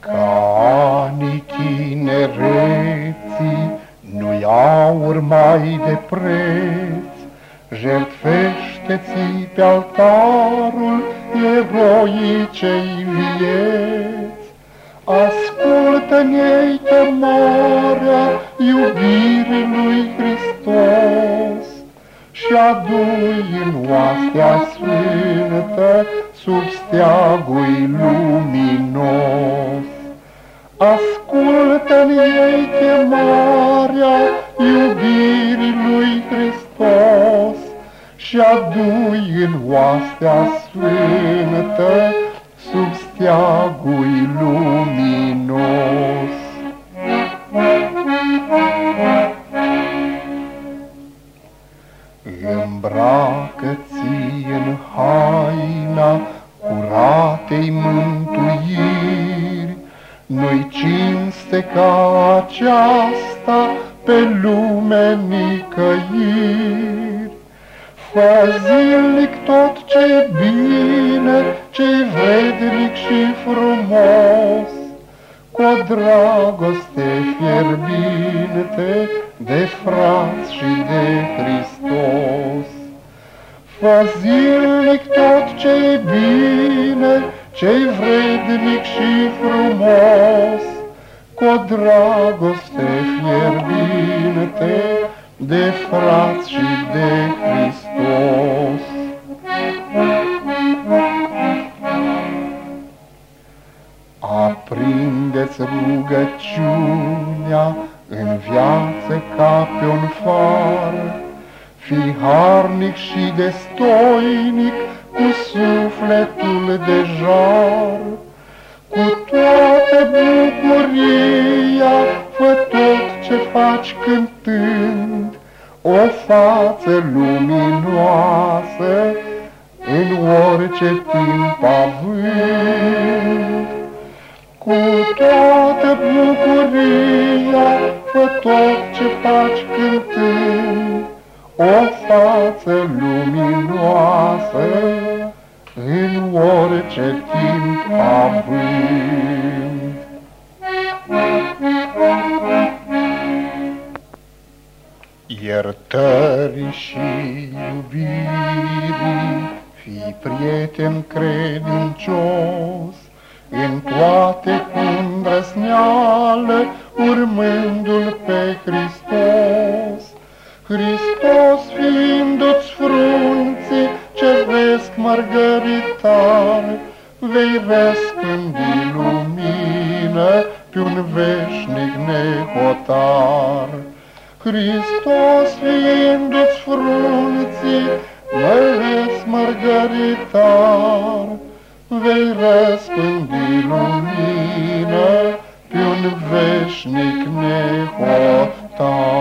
Canii tinereții nu iau mai de preț, Jertfește-ți pe altarul eroicei vieți. Ascultă-ne-i chemarea iubirii lui Hristos Și adu-i în oastea sfântă sub steagul luminos. Ascultă-ne-i chemarea iubirii lui Hristos Și adu-i în oastea sfântă sub steagul luminos. Îmbracă-ți în haina curatei mântuiri, Nu-i cinste ca aceasta pe lume nicăieri. Fă zilnic tot ce bine, ce vrednic și frumos, Cu o dragoste fierbinte de frați și de Hristos. Fă zilnic tot ce bine, ce vrednic și frumos, Cu o dragoste fierbinte de frați și de Aprindeți rugăciunea în viață ca pe un far, Fi harnic și destoinic cu sufletul de jar, Cu toată bucuria fă tot ce faci cântând, O față luminoasă în orice timp având. Cu toată bucuria, fă tot ce faci cântând, O față luminoasă, în orice timp având. Iertării și iubirii, fii prieten credincios, în toate cu îndrăzneală, urmându-L pe Hristos. Hristos fiindu-ți frunții, ceresc mărgăritar, vei răspândi lumină pe un veșnic nehotar. Hristos fiindu-ți frunții, măres mărgăritar, vei răspândi lumină pe un veșnic nehotat.